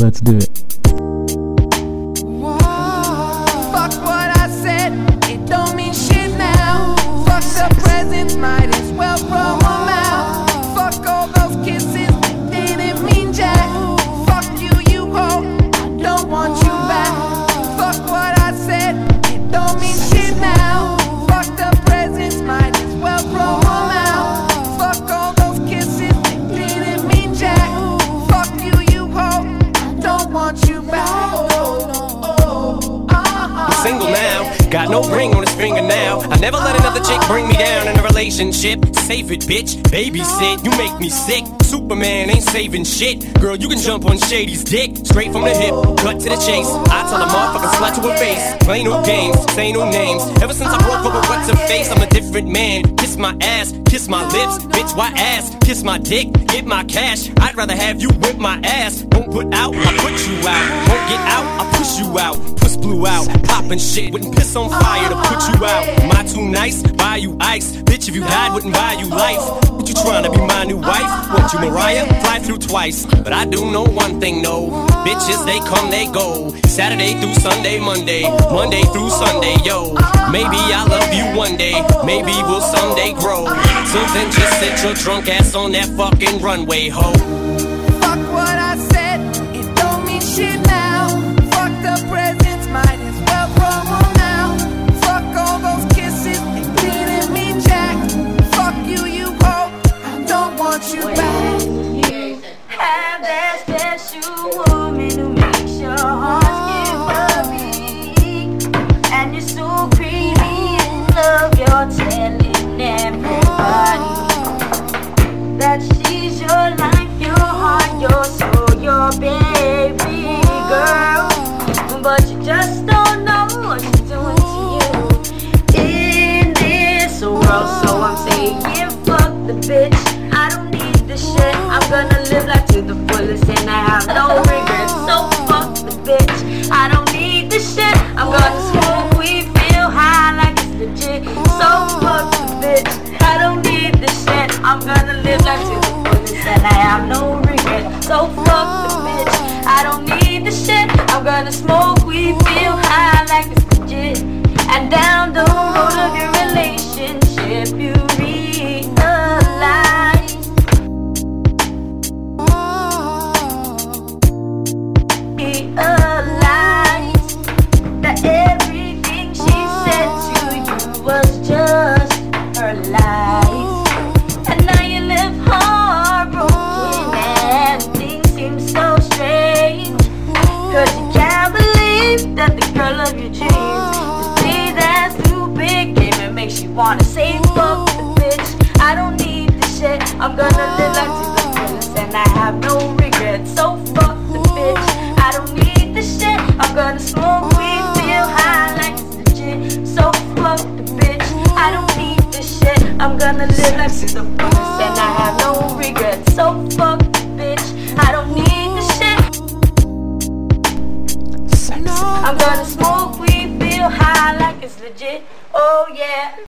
Let's do it. Want you back. Oh, oh, oh, uh-huh. I'm single now, got no ring on his finger now. I never let another chick bring me down in a relationship. Save it, bitch. Babysit, you make me sick. Superman ain't saving shit. Girl, you can jump on Shady's dick. Straight from the hip, cut to the chase. I tell a motherfucking slut to her face. Play no games, say no names. Ever since I broke up with what's her face, I'm a different man. Kiss my ass, kiss my lips. Bitch, why ass? Kiss my dick, get my cash. I'd rather have you whip my ass. Don't put out, I put you out. Won't get out, I push you out. Puss blew out, poppin' shit. Wouldn't piss on fire to put you out. My too nice? Buy you ice. Bitch, if you died, wouldn't buy you life. What you trying to be my new wife? What you Mariah? Fly through twice. But I do know one thing, no. Bitches, they come, they go. Saturday through Sunday, Monday. Monday through Sunday, yo. Maybe I'll love you one day. Maybe we'll someday grow. So then just sit your drunk ass on that fucking runway, ho. Fuck what I said, it don't mean shit now. Baby girl. But you just don't know what she's doing to you in this world. So I'm saying, fuck the bitch. I don't need the shit. I'm gonna live life to the fullest and I have no regrets. So fuck the bitch. I don't need the shit. I'm gonna smoke weed, feel high like it's legit. So fuck the bitch. I don't need the shit. I'm gonna live life to the fullest and I have no regrets. So I'm gonna wanna say fuck the bitch. I don't need the shit. I'm gonna live life to the fullest and I have no regrets. So fuck the bitch. I don't need the shit. I'm gonna smoke weed, feel high like it's legit. So fuck the bitch. I don't need the shit. I'm gonna live life to the fullest and I have no regrets. So fuck the bitch. I don't need the shit. I'm gonna smoke weed, feel high like it's legit. Oh,